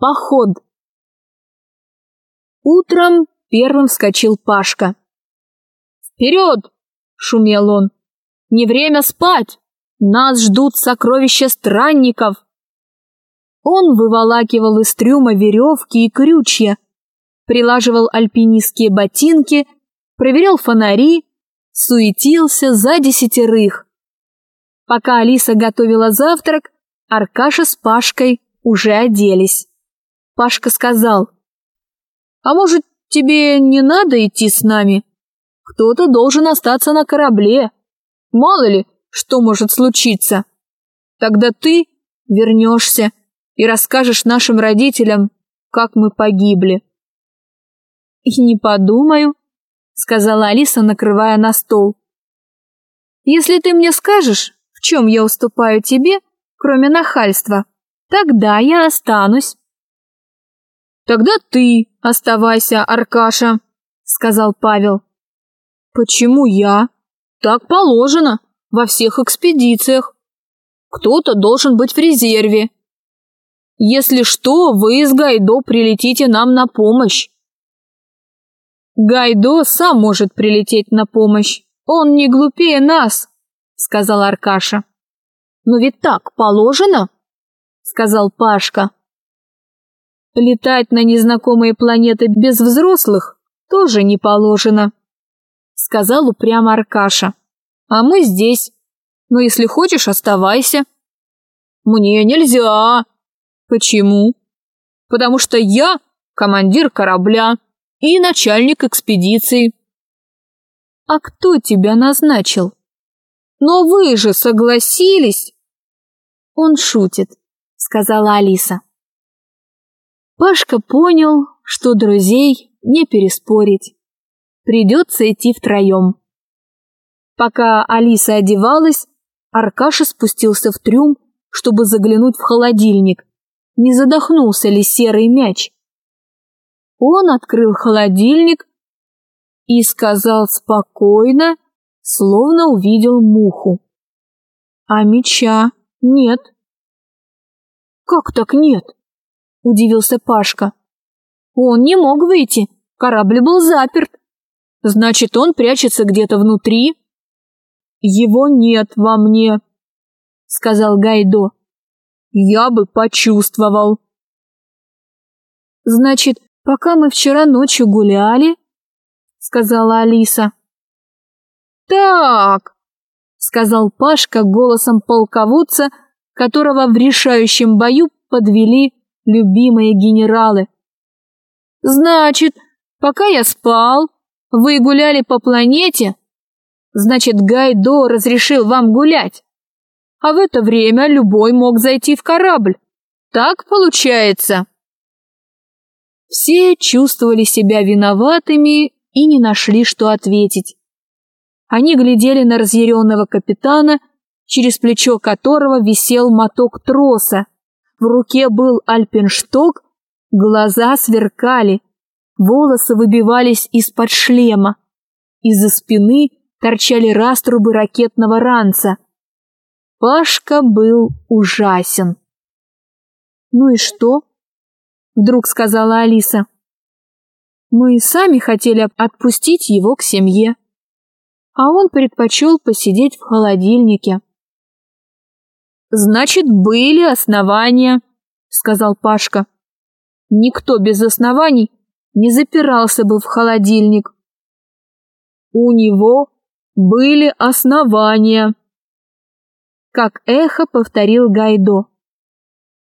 Поход. Утром первым вскочил Пашка. «Вперед!» — шумел он. «Не время спать! Нас ждут сокровища странников!» Он выволакивал из трюма веревки и крючья, прилаживал альпинистские ботинки, проверял фонари, суетился за десятерых. Пока Алиса готовила завтрак, Аркаша с Пашкой уже оделись. Пашка сказал, «А может, тебе не надо идти с нами? Кто-то должен остаться на корабле. Мало ли, что может случиться. Тогда ты вернешься и расскажешь нашим родителям, как мы погибли». «И не подумаю», — сказала Алиса, накрывая на стол. «Если ты мне скажешь, в чем я уступаю тебе, кроме нахальства, тогда я останусь». «Тогда ты оставайся, Аркаша», — сказал Павел. «Почему я? Так положено во всех экспедициях. Кто-то должен быть в резерве. Если что, вы из Гайдо прилетите нам на помощь». «Гайдо сам может прилететь на помощь. Он не глупее нас», — сказал Аркаша. «Но ведь так положено», — сказал Пашка. «Летать на незнакомые планеты без взрослых тоже не положено», — сказал упрямо Аркаша. «А мы здесь. Но если хочешь, оставайся». «Мне нельзя». «Почему?» «Потому что я командир корабля и начальник экспедиции». «А кто тебя назначил?» «Но вы же согласились!» «Он шутит», — сказала Алиса. Пашка понял, что друзей не переспорить. Придется идти втроем. Пока Алиса одевалась, Аркаша спустился в трюм, чтобы заглянуть в холодильник, не задохнулся ли серый мяч. Он открыл холодильник и сказал спокойно, словно увидел муху. А меча нет. Как так нет? Удивился Пашка. Он не мог выйти, корабль был заперт. Значит, он прячется где-то внутри. Его нет во мне, сказал Гайдо. Я бы почувствовал. Значит, пока мы вчера ночью гуляли, сказала Алиса. Так, сказал Пашка голосом полководца, которого в решающем бою подвели любимые генералы. Значит, пока я спал, вы гуляли по планете? Значит, Гайдо разрешил вам гулять. А в это время любой мог зайти в корабль. Так получается? Все чувствовали себя виноватыми и не нашли, что ответить. Они глядели на разъяренного капитана, через плечо которого висел моток троса. В руке был альпиншток, глаза сверкали, волосы выбивались из-под шлема. Из-за спины торчали раструбы ракетного ранца. Пашка был ужасен. «Ну и что?» — вдруг сказала Алиса. «Мы и сами хотели отпустить его к семье» а он предпочел посидеть в холодильнике. «Значит, были основания», — сказал Пашка. «Никто без оснований не запирался бы в холодильник». «У него были основания», — как эхо повторил Гайдо.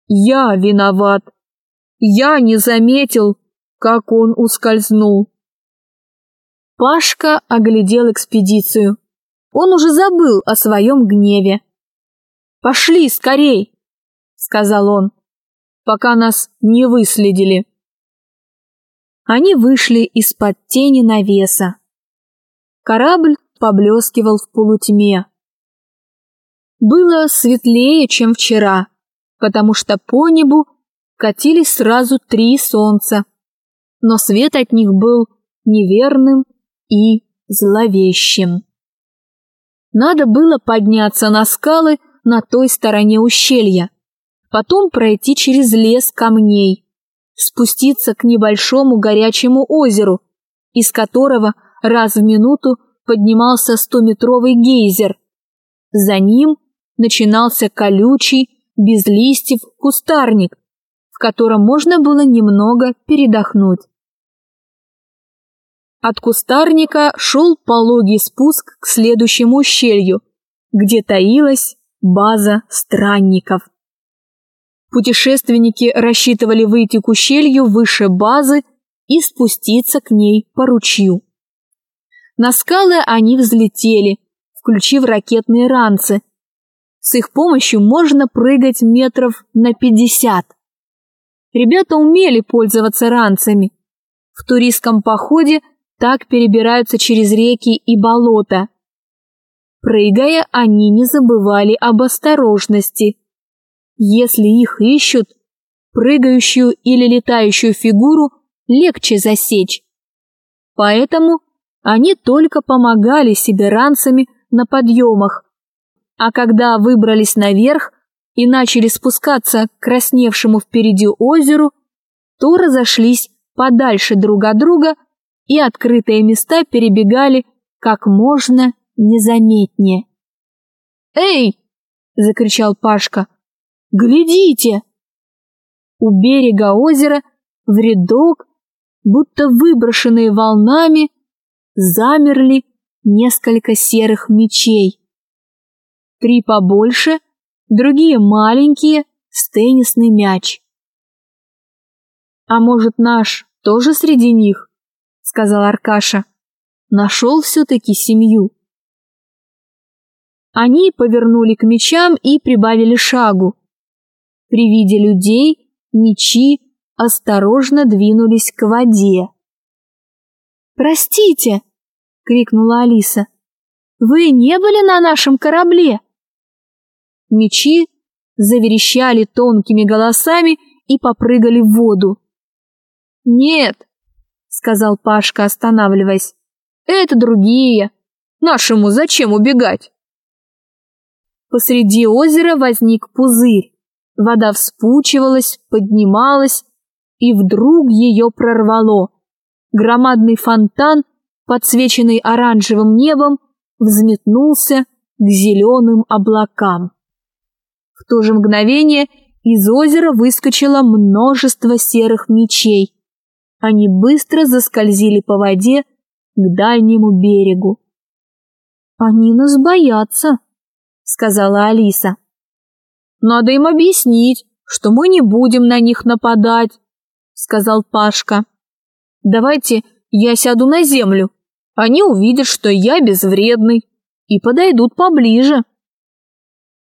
«Я виноват. Я не заметил, как он ускользнул». Пашка оглядел экспедицию. Он уже забыл о своем гневе. «Пошли скорей!» — сказал он, — «пока нас не выследили». Они вышли из-под тени навеса. Корабль поблескивал в полутьме. Было светлее, чем вчера, потому что по небу катились сразу три солнца, но свет от них был неверным и зловещим. Надо было подняться на скалы на той стороне ущелья, потом пройти через лес камней, спуститься к небольшому горячему озеру, из которого раз в минуту поднимался стометровый гейзер. За ним начинался колючий, без листьев кустарник, в котором можно было немного передохнуть. От кустарника шел пологий спуск к следующему ущелью, где таилась база странников. Путешественники рассчитывали выйти к ущелью выше базы и спуститься к ней по ручью. На скалы они взлетели, включив ракетные ранцы. С их помощью можно прыгать метров на пятьдесят. Ребята умели пользоваться ранцами. В туристском походе так перебираются через реки и болота. Прыгая, они не забывали об осторожности. Если их ищут, прыгающую или летающую фигуру легче засечь. Поэтому они только помогали себе ранцами на подъемах, а когда выбрались наверх и начали спускаться к красневшему впереди озеру, то разошлись подальше друг от друга и открытые места перебегали как можно незаметнее. «Эй!» – закричал Пашка. «Глядите!» У берега озера в рядок, будто выброшенные волнами, замерли несколько серых мечей. Три побольше, другие маленькие, с теннисный мяч. «А может, наш тоже среди них?» сказал Аркаша. Нашел все-таки семью. Они повернули к мечам и прибавили шагу. При виде людей мечи осторожно двинулись к воде. «Простите!» — крикнула Алиса. «Вы не были на нашем корабле?» Мечи заверещали тонкими голосами и попрыгали в воду. «Нет, сказал Пашка, останавливаясь. Это другие. Нашему зачем убегать? Посреди озера возник пузырь. Вода вспучивалась, поднималась, и вдруг ее прорвало. Громадный фонтан, подсвеченный оранжевым небом, взметнулся к зеленым облакам. В то же мгновение из озера выскочило множество серых мечей. Они быстро заскользили по воде к дальнему берегу. «Они нас боятся», — сказала Алиса. «Надо им объяснить, что мы не будем на них нападать», — сказал Пашка. «Давайте я сяду на землю. Они увидят, что я безвредный, и подойдут поближе».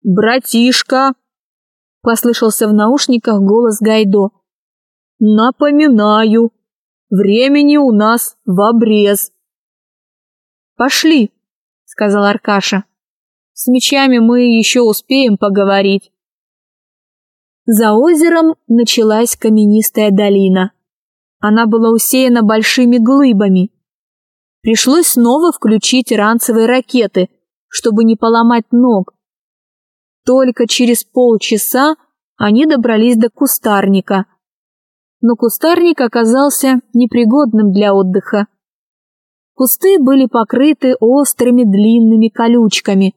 «Братишка!» — послышался в наушниках голос Гайдо. Напоминаю, времени у нас в обрез. Пошли, сказал Аркаша. С мечами мы еще успеем поговорить. За озером началась каменистая долина. Она была усеяна большими глыбами. Пришлось снова включить ранцевые ракеты, чтобы не поломать ног. Только через полчаса они добрались до кустарника – но кустарник оказался непригодным для отдыха. Кусты были покрыты острыми длинными колючками,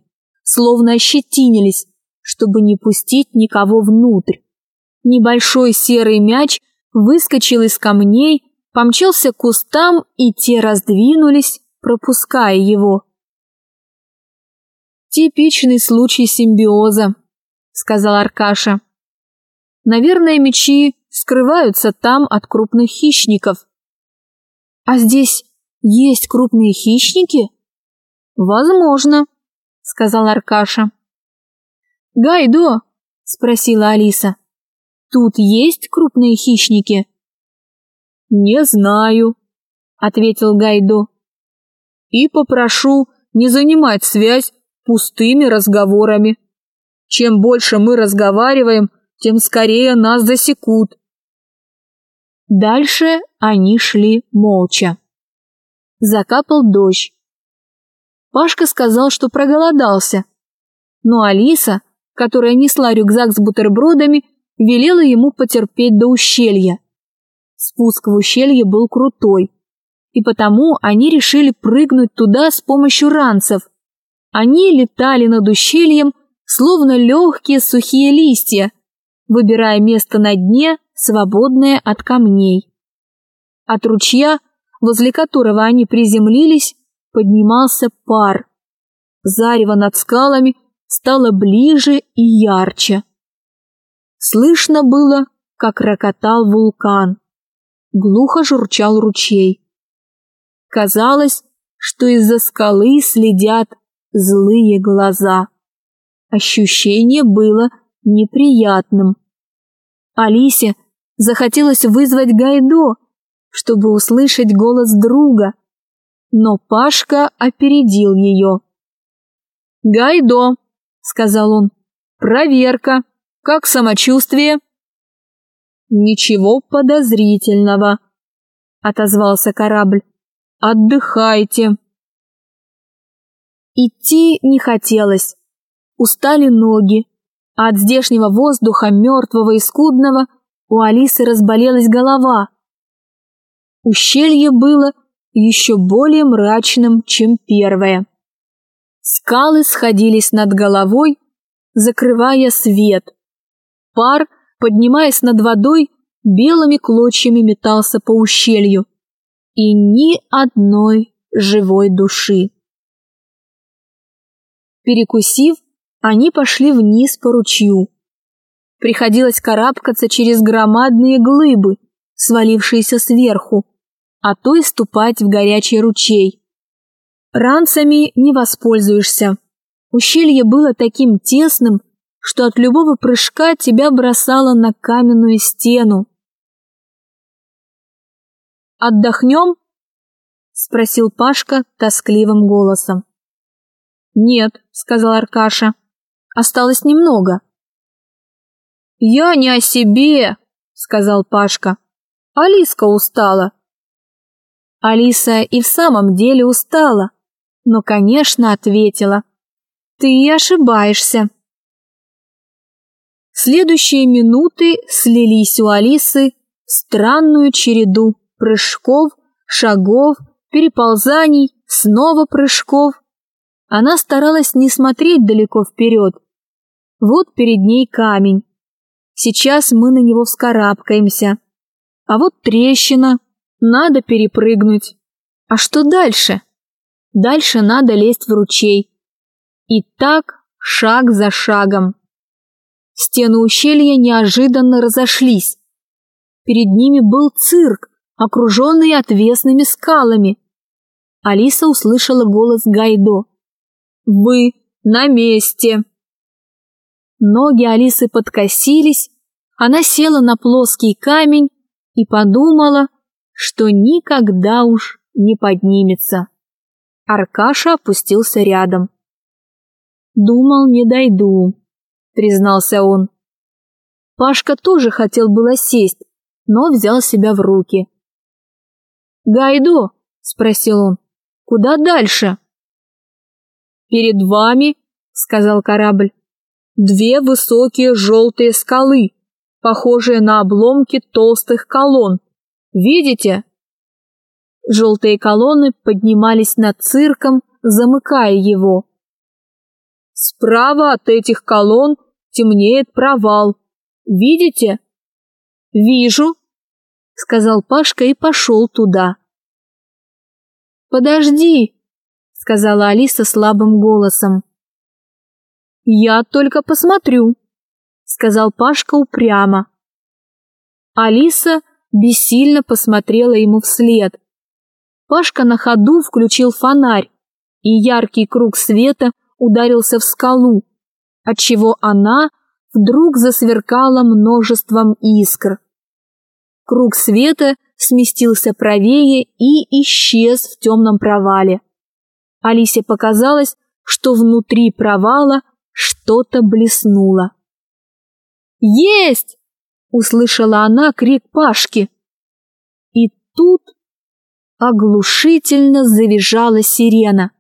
словно ощетинились, чтобы не пустить никого внутрь. Небольшой серый мяч выскочил из камней, помчался к кустам, и те раздвинулись, пропуская его. «Типичный случай симбиоза», — сказал Аркаша. «Наверное, мечи скрываются там от крупных хищников. А здесь есть крупные хищники? Возможно, сказал Аркаша. Гайдо, спросила Алиса. Тут есть крупные хищники? Не знаю, ответил Гайдо. И попрошу не занимать связь пустыми разговорами. Чем больше мы разговариваем, тем скорее нас засекут. Дальше они шли молча. Закапал дождь. Пашка сказал, что проголодался. Но Алиса, которая несла рюкзак с бутербродами, велела ему потерпеть до ущелья. Спуск в ущелье был крутой, и потому они решили прыгнуть туда с помощью ранцев. Они летали над ущельем, словно легкие сухие листья, выбирая место на дне, свободное от камней. От ручья, возле которого они приземлились, поднимался пар. Зарево над скалами стало ближе и ярче. Слышно было, как рокотал вулкан. Глухо журчал ручей. Казалось, что из-за скалы следят злые глаза. Ощущение было неприятным. Алисе захотелось вызвать Гайдо, чтобы услышать голос друга, но Пашка опередил ее. «Гайдо», — сказал он, — «проверка, как самочувствие?» «Ничего подозрительного», — отозвался корабль. «Отдыхайте». Идти не хотелось. Устали ноги, а от здешнего воздуха, мертвого и скудного, у Алисы разболелась голова. Ущелье было еще более мрачным, чем первое. Скалы сходились над головой, закрывая свет. Пар, поднимаясь над водой, белыми клочьями метался по ущелью. И ни одной живой души. Перекусив, они пошли вниз по ручью. Приходилось карабкаться через громадные глыбы, свалившиеся сверху, а то и ступать в горячий ручей. Ранцами не воспользуешься. Ущелье было таким тесным, что от любого прыжка тебя бросало на каменную стену. «Отдохнем?» — спросил Пашка тоскливым голосом. «Нет», — сказал Аркаша, — «осталось немного». «Я не о себе», — сказал Пашка. «Алиска устала». Алиса и в самом деле устала, но, конечно, ответила. «Ты ошибаешься». Следующие минуты слились у Алисы в странную череду прыжков, шагов, переползаний, снова прыжков. Она старалась не смотреть далеко вперед. Вот перед ней камень. Сейчас мы на него вскарабкаемся. А вот трещина. Надо перепрыгнуть. А что дальше? Дальше надо лезть в ручей. И так шаг за шагом. Стены ущелья неожиданно разошлись. Перед ними был цирк, окруженный отвесными скалами. Алиса услышала голос Гайдо. «Вы на месте!» Ноги Алисы подкосились, она села на плоский камень и подумала, что никогда уж не поднимется. Аркаша опустился рядом. «Думал, не дойду», — признался он. Пашка тоже хотел было сесть, но взял себя в руки. «Гайдо?» — спросил он. «Куда дальше?» «Перед вами», — сказал корабль, — «две высокие желтые скалы, похожие на обломки толстых колонн. Видите?» Желтые колонны поднимались над цирком, замыкая его. Справа от этих колонн темнеет провал. Видите? Вижу, сказал Пашка и пошел туда. Подожди, сказала Алиса слабым голосом. Я только посмотрю, сказал Пашка упрямо. Алиса бессильно посмотрела ему вслед. Пашка на ходу включил фонарь, и яркий круг света ударился в скалу, отчего она вдруг засверкала множеством искр. Круг света сместился правее и исчез в темном провале. Алисе показалось, что внутри провала что-то блеснуло. «Есть!» — услышала она крик Пашки. И тут оглушительно завизжала сирена,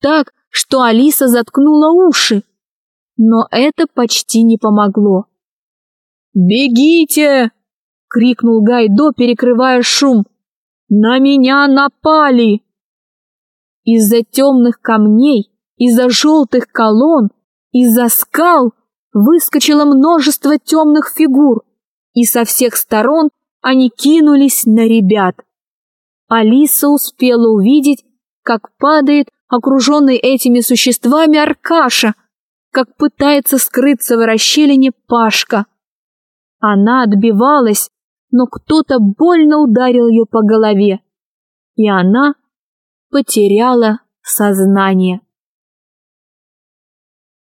так, что Алиса заткнула уши. Но это почти не помогло. «Бегите!» крикнул Гайдо, перекрывая шум. «На меня напали!» Из-за темных камней, из-за желтых колонн, из-за скал выскочило множество темных фигур, и со всех сторон они кинулись на ребят. Алиса успела увидеть, как падает окруженный этими существами Аркаша, как пытается скрыться в расщелине Пашка. Она отбивалась, но кто-то больно ударил ее по голове, и она потеряла сознание.